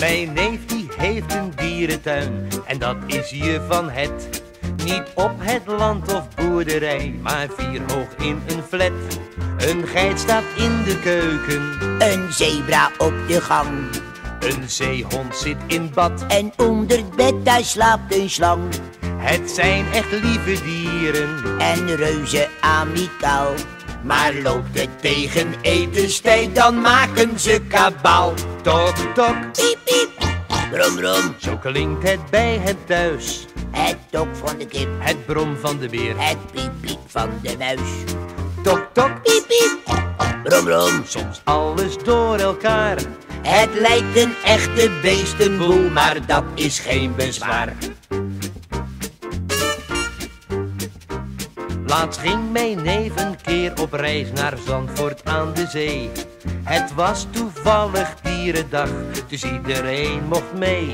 Mijn neef die heeft een dierentuin en dat is je van het. Niet op het land of boerderij, maar vier hoog in een flat. Een geit staat in de keuken, Een zebra op de gang. een zeehond zit in bad. En onder het bed daar slaapt een slang. Het zijn echt lieve dieren, En reuze amicaal. Maar loopt het tegen etenstijd, dan maken ze kabaal. tok tok. Piep, piep. Brom, brom. Zo klinkt het bij hem thuis, Het tok van de kip. het brom van de beer. Het piep, piep van de muis. Tok tok, Piep, piep. Brom, brom. soms alles door elkaar. Het lijkt een echte beestenboel, maar dat is geen bezwaar. Laatst ging mijn neef een keer op reis naar Zandvoort aan de zee. Het was toevallig dierendag, dus iedereen mocht mee.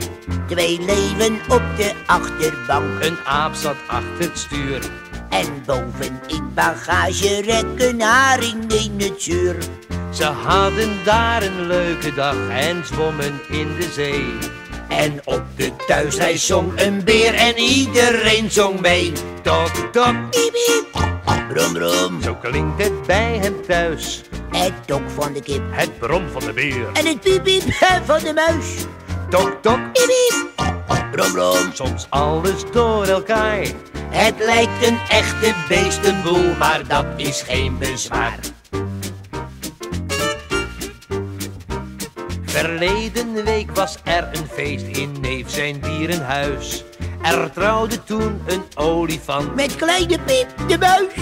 Twee leeuwen op de achterbank. Een aap zat achter het stuur. En boven in bagagerek een haring in het zuur. Ze hadden daar een leuke dag en zwommen in de zee. En op de thuisreis zong een beer en iedereen zong mee. Tok tok, Piep, piep. Brom, brom. zo klinkt het bij hem thuis. Het tok van de kip. Het brom van de beer. En het piep, piep van de muis. Tok tok, Piep, piep. Brom, brom. soms alles door elkaar. Het lijkt een echte beestenboel, maar dat is geen bezwaar. Verleden week was er een feest in neef zijn dierenhuis. Er trouwde toen een olifant, Met kleine piep de muis.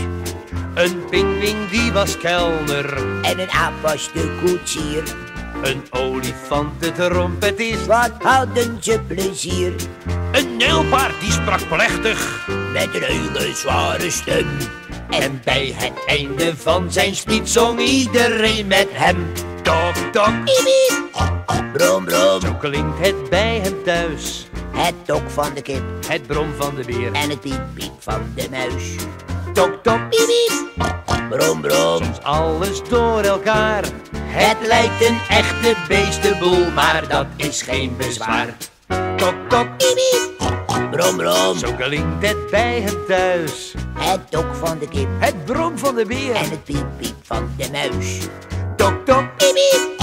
een pinguïn die was kelner. En een aap was de koetsier. Een olifant, het rompet is. Wat hadden ze plezier. Een nijlpaard die sprak plechtig. Met een hele zware stem. En bij het einde van zijn speech zong iedereen met hem. Tok tok. Brom, brom. zo klinkt het bij hem thuis. Het tok van de kip. Het brom van de beer. En het piep, piep van de muis. Tok tok, Piep, piep. Brom, brom. alles door elkaar. Het lijkt een echte beestenboel, maar dat is geen bezwaar. Tok tok, Piep, piep. Brom, brom. zo klinkt het bij hem thuis. Het tok van de kip. Het brom van de beer. En het piep, piep van de muis. Tok tok, Piep, piep.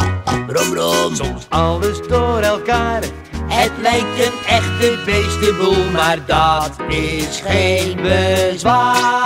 Brom, brom. soms alles door elkaar. Het lijkt een echte beestenboel, maar dat is geen bezwaar.